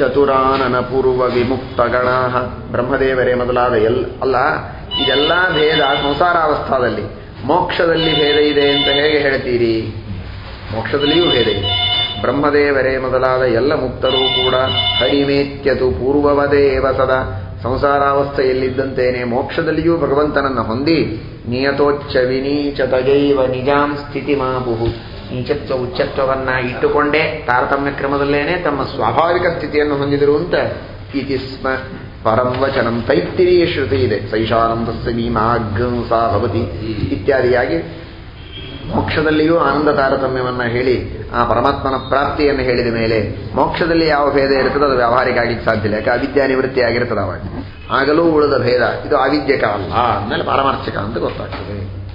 ಚತುರಾನನ ಪೂರ್ವ ವಿಮುಕ್ತಗಣ ಬ್ರಹ್ಮದೇವರೇ ಮೊದಲಾದ ಎಲ್, ಅಲ್ಲ, ಇದೆಲ್ಲ ಭೇದ ಸಂಸಾರಾವಸ್ಥಾದಲ್ಲಿ. ಮೋಕ್ಷದಲ್ಲಿ ಭೇದ ಇದೆ ಅಂತ ಹೇಗೆ ಹೇಳ್ತೀರಿ? ಮೋಕ್ಷದಲ್ಲಿಯೂ ಭೇದ ಇದೆ. ಬ್ರಹ್ಮದೇವರೇ ಮೊದಲಾದ ಎಲ್ಲ ಮುಕ್ತರೂ ಕೂಡ ಹರಿಮೇತ್ಯತು ಪೂರ್ವವದೇವ ಸದಾ. ಸಂಸಾರಾವಸ್ಥೆಯಲ್ಲಿದ್ದಂತೇನೆ ಮೋಕ್ಷದಲ್ಲಿಯೂ ಭಗವಂತನನ್ನು ಹೊಂದಿ ನಿಯತೋಚ್ಚ ವಿನೀಚತಗೈವ ನಿಜಾಂ ಸ್ಥಿತಿ ಮಾಪುಹು ನೀಚತ್ವ, ಉಚ್ಚತ್ವವನ್ನ ಇಟ್ಟುಕೊಂಡೇ ತಾರತಮ್ಯ ಕ್ರಮದಲ್ಲೇನೆ ತಮ್ಮ ಸ್ವಾಭಾವಿಕ ಸ್ಥಿತಿಯನ್ನು ಹೊಂದಿದರು ಅಂತ ಇತಿ ಸ್ಮ ಪರಂ ವಚನಂ ತೈತ್ತಿರೀಯ ಶ್ರುತಿ ಇದೆ. ಸೈಷಾನಂದಸ್ಯ ಮೀಮಾಗ್ಂಸಾ ಭವತಿ ಇತ್ಯಾದಿಯಾಗಿ ಮೋಕ್ಷದಲ್ಲಿಯೂ ಆನಂದ ತಾರತಮ್ಯವನ್ನು ಹೇಳಿ, ಆ ಪರಮಾತ್ಮನ ಪ್ರಾಪ್ತಿಯನ್ನು ಹೇಳಿದ ಮೇಲೆ ಮೋಕ್ಷದಲ್ಲಿ ಯಾವ ಭೇದ ಇರ್ತದೆ ಅದು ವ್ಯಾವಹಾರಿಕ ಸಾಧ್ಯ ಇಲ್ಲ. ಯಾಕೆ? ಅವಿದ್ಯಾ ನಿವೃತ್ತಿ ಆಗಿರ್ತದೆ ಅವಾಗ ಆಗಲೂ ಉಳಿದ ಭೇದ. ಇದು ಅವಿದ್ಯಕ ಅಲ್ಲ. ಅಂದಮೇಲೆ ಪಾರಮಾರ್ಥಿಕ ಅಂತ ಗೊತ್ತಾಗ್ತದೆ.